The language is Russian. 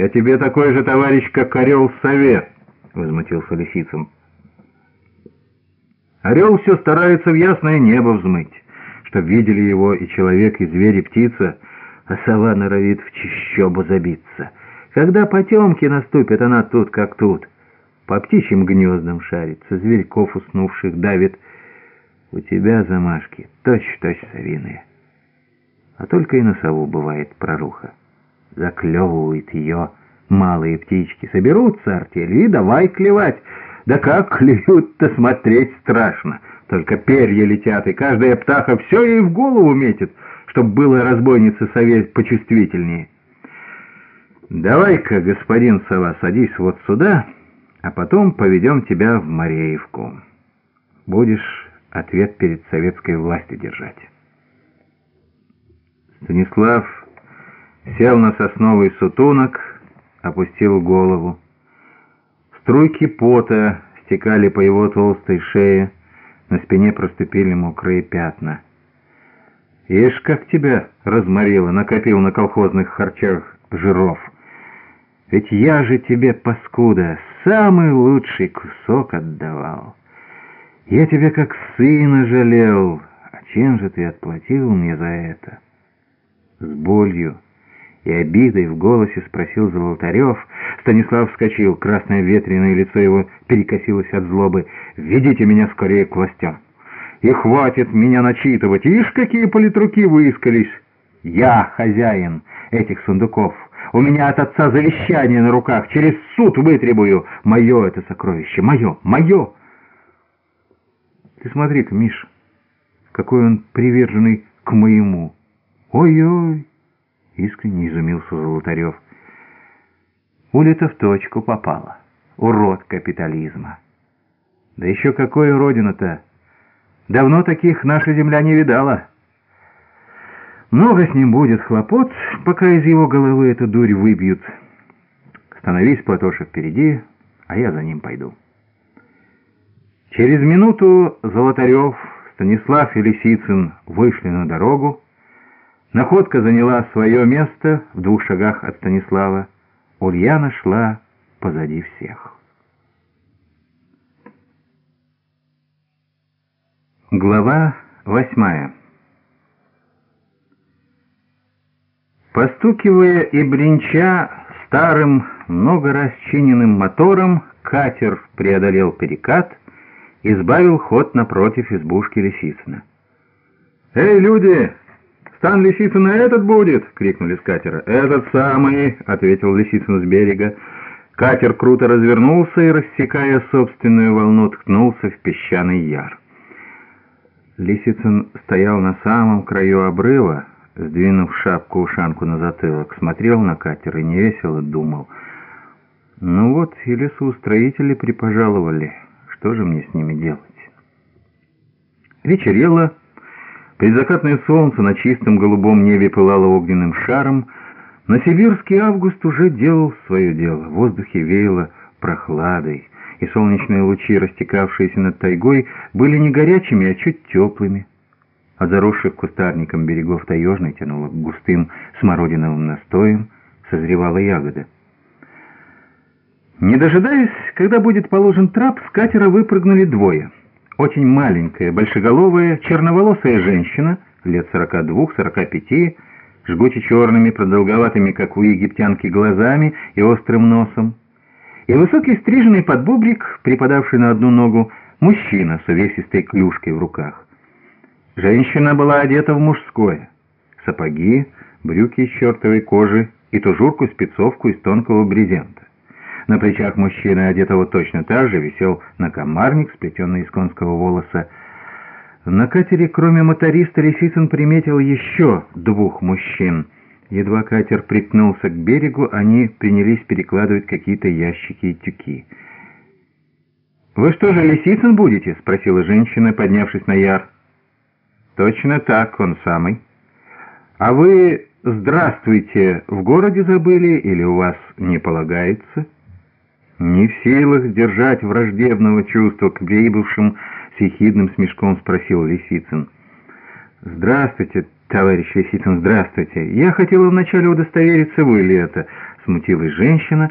«Я тебе такой же товарищ, как орел совет», — возмутился Лисицын. Орел все старается в ясное небо взмыть, чтоб видели его и человек, и зверь, и птица, а сова норовит в чищобу забиться. Когда потемки наступят, она тут как тут. По птичьим гнездам шарится, зверьков уснувших давит. У тебя замашки точь-в-точь совиные. А только и на сову бывает проруха. Заклевывает ее малые птички. Соберутся артели и давай клевать. Да как клюют-то смотреть страшно. Только перья летят, и каждая птаха все ей в голову метит, чтоб было разбойнице совет почувствительнее. «Давай-ка, господин сова, садись вот сюда, а потом поведем тебя в Мореевку. Будешь ответ перед советской властью держать». Станислав сел на сосновый сутунок, опустил голову. Струйки пота стекали по его толстой шее, на спине проступили мокрые пятна. «Ишь, как тебя разморило, накопил на колхозных харчах жиров. Ведь я же тебе, паскуда, самый лучший кусок отдавал. Я тебя как сына жалел, а чем же ты отплатил мне за это?» С болью и обидой в голосе спросил Золотарев. Станислав вскочил, красное ветреное лицо его перекосилось от злобы. «Ведите меня скорее к властям! И хватит меня начитывать! Ишь, какие политруки выискались! Я хозяин этих сундуков! У меня от отца завещание на руках! Через суд вытребую! Мое это сокровище! Мое! Мое!» «Ты смотри-ка, Миш, какой он приверженный к моему! Ой-ой!» Искренне изумился Золотарев. Уля-то в точку попала. Урод капитализма. Да еще какой уродина-то! Давно таких наша земля не видала. Много с ним будет хлопот, пока из его головы эту дурь выбьют. Становись, Платоша, впереди, а я за ним пойду. Через минуту Золотарев, Станислав и Лисицын вышли на дорогу, Находка заняла свое место в двух шагах от Станислава. Ульяна шла позади всех. Глава восьмая Постукивая и бренча старым, много расчиненным мотором, катер преодолел перекат и сбавил ход напротив избушки Лисицына. «Эй, люди!» «Стан Лисицына этот будет!» — крикнули с катера. «Этот самый!» — ответил Лисицын с берега. Катер круто развернулся и, рассекая собственную волну, ткнулся в песчаный яр. Лисицын стоял на самом краю обрыва, сдвинув шапку-ушанку на затылок, смотрел на катер и невесело думал. «Ну вот, и лесоустроители припожаловали. Что же мне с ними делать?» Вечерело, Предзакатное солнце на чистом голубом небе пылало огненным шаром. На сибирский август уже делал свое дело. В воздухе веяло прохладой, и солнечные лучи, растекавшиеся над тайгой, были не горячими, а чуть теплыми. От заросших кустарником берегов таежной тянуло густым смородиновым настоем, созревала ягода. Не дожидаясь, когда будет положен трап, с катера выпрыгнули двое — очень маленькая, большеголовая, черноволосая женщина, лет 42-45, жгуче черными, продолговатыми, как у египтянки, глазами и острым носом, и высокий стриженный подбубрик, припадавший на одну ногу, мужчина с увесистой клюшкой в руках. Женщина была одета в мужское. Сапоги, брюки из чертовой кожи и тужурку-спецовку из тонкого брезента. На плечах мужчины, одетого точно так же, висел накомарник, сплетенный из конского волоса. На катере, кроме моториста, Лисицын приметил еще двух мужчин. Едва катер приткнулся к берегу, они принялись перекладывать какие-то ящики и тюки. «Вы что же, Лисицын будете?» — спросила женщина, поднявшись на яр. «Точно так, он самый. А вы, здравствуйте, в городе забыли или у вас не полагается?» Не в силах сдержать враждебного чувства к прибывшим, с ехидным смешком спросил Лисицын. «Здравствуйте, товарищ Лисицын, здравствуйте. Я хотел вначале удостовериться, вы ли это?» смутилась женщина